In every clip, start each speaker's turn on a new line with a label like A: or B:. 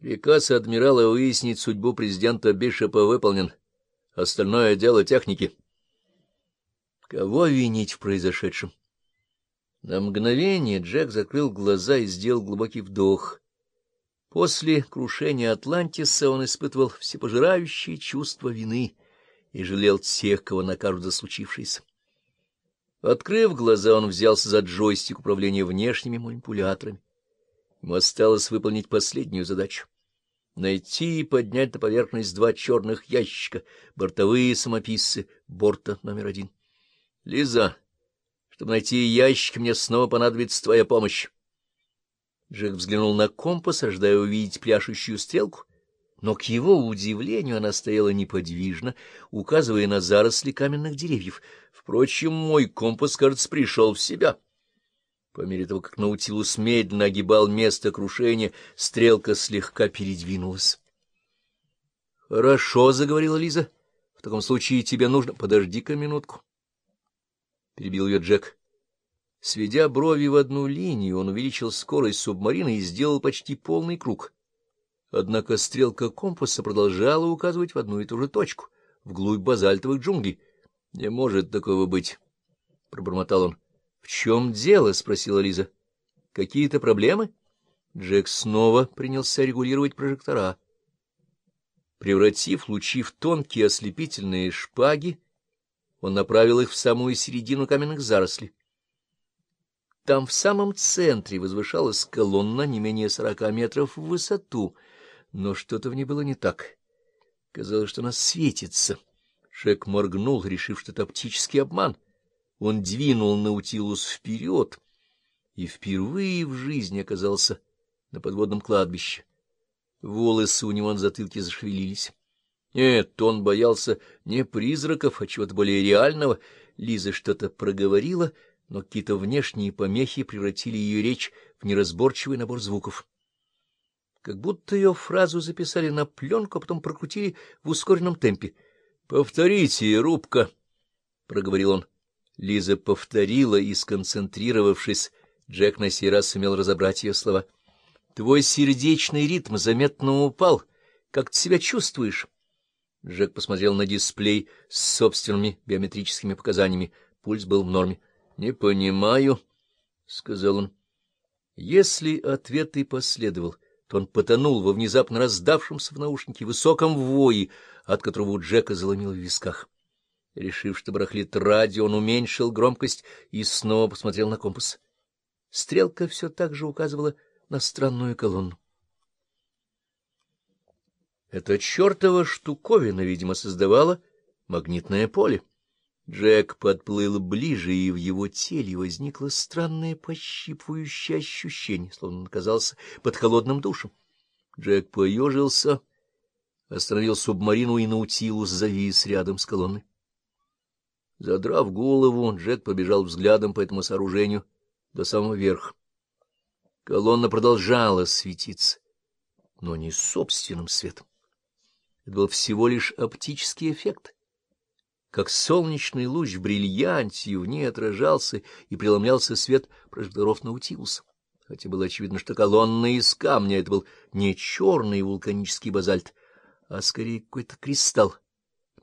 A: Приказ адмирала выяснить судьбу президента Бишопа выполнен. Остальное дело техники. Кого винить в произошедшем? На мгновение Джек закрыл глаза и сделал глубокий вдох. После крушения Атлантиса он испытывал всепожирающее чувство вины и жалел тех, кого накажут за случившееся. Открыв глаза, он взялся за джойстик управления внешними манипуляторами. Ему осталось выполнить последнюю задачу — найти и поднять на поверхность два черных ящика, бортовые самописцы борта номер один. — Лиза, чтобы найти ящики, мне снова понадобится твоя помощь. Джек взглянул на компас, ожидая увидеть пляшущую стрелку, но, к его удивлению, она стояла неподвижно, указывая на заросли каменных деревьев. Впрочем, мой компас, кажется, пришел в себя. По мере того, как Наутилус медленно огибал место крушения, стрелка слегка передвинулась. — Хорошо, — заговорила Лиза. — В таком случае тебе нужно... Подожди-ка минутку. Перебил ее Джек. Сведя брови в одну линию, он увеличил скорость субмарины и сделал почти полный круг. Однако стрелка компаса продолжала указывать в одну и ту же точку, вглубь базальтовых джунглей. — Не может такого быть, — пробормотал он. — В чем дело? — спросила Лиза. — Какие-то проблемы? Джек снова принялся регулировать прожектора. Превратив лучи в тонкие ослепительные шпаги, он направил их в самую середину каменных зарослей. Там в самом центре возвышалась колонна не менее сорока метров в высоту, но что-то в ней было не так. Казалось, что она светится. Шек моргнул, решив, что это оптический обман — он двинул Наутилус вперед и впервые в жизни оказался на подводном кладбище. Волосы у него на затылке зашевелились. Нет, он боялся не призраков, а чего-то более реального. Лиза что-то проговорила, но какие-то внешние помехи превратили ее речь в неразборчивый набор звуков. Как будто ее фразу записали на пленку, а потом прокрутили в ускоренном темпе. — Повторите, рубка, — проговорил он. Лиза повторила и, сконцентрировавшись, Джек на сей раз сумел разобрать ее слова. — Твой сердечный ритм заметно упал. Как ты себя чувствуешь? Джек посмотрел на дисплей с собственными биометрическими показаниями. Пульс был в норме. — Не понимаю, — сказал он. Если ответ и последовал, то он потонул во внезапно раздавшемся в наушнике высоком вое, от которого у Джека заломило в висках. Решив, что барахлит радио, он уменьшил громкость и снова посмотрел на компас. Стрелка все так же указывала на странную колонну. Эта чертова штуковина, видимо, создавала магнитное поле. Джек подплыл ближе, и в его теле возникло странное пощипывающее ощущение, словно он оказался под холодным душем. Джек поежился, остановил субмарину, и Наутилус завис рядом с колонной. Задрав голову, Джек побежал взглядом по этому сооружению до самого верха. Колонна продолжала светиться, но не собственным светом. Это был всего лишь оптический эффект. Как солнечный луч в бриллианте, в ней отражался и преломлялся свет прожекторов Наутилуса. Хотя было очевидно, что колонна из камня — это был не черный вулканический базальт, а скорее какой-то кристалл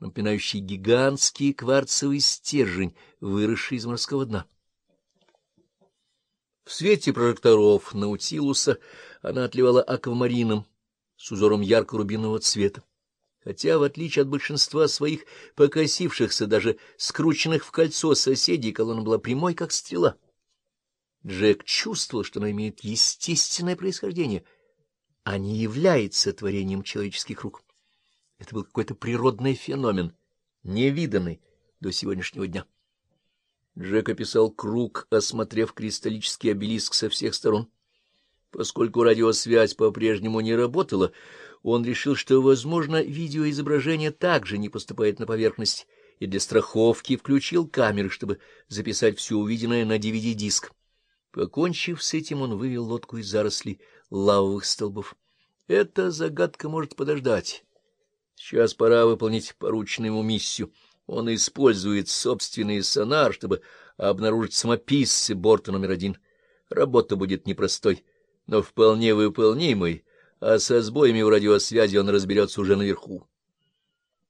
A: напоминающий гигантский кварцевый стержень, выросший из морского дна. В свете прожекторов Наутилуса она отливала аквамарином с узором ярко-рубинового цвета. Хотя, в отличие от большинства своих покосившихся, даже скрученных в кольцо соседей, колонна была прямой, как стрела. Джек чувствовал, что она имеет естественное происхождение, а не является творением человеческих рук. Это был какой-то природный феномен, невиданный до сегодняшнего дня. Джек описал круг, осмотрев кристаллический обелиск со всех сторон. Поскольку радиосвязь по-прежнему не работала, он решил, что, возможно, видеоизображение также не поступает на поверхность, и для страховки включил камеры, чтобы записать все увиденное на DVD-диск. Покончив с этим, он вывел лодку из зарослей лавовых столбов. Эта загадка может подождать. Сейчас пора выполнить порученную ему миссию. Он использует собственный сонар, чтобы обнаружить самописцы борта номер один. Работа будет непростой, но вполне выполнимой, а со сбоями в радиосвязи он разберется уже наверху.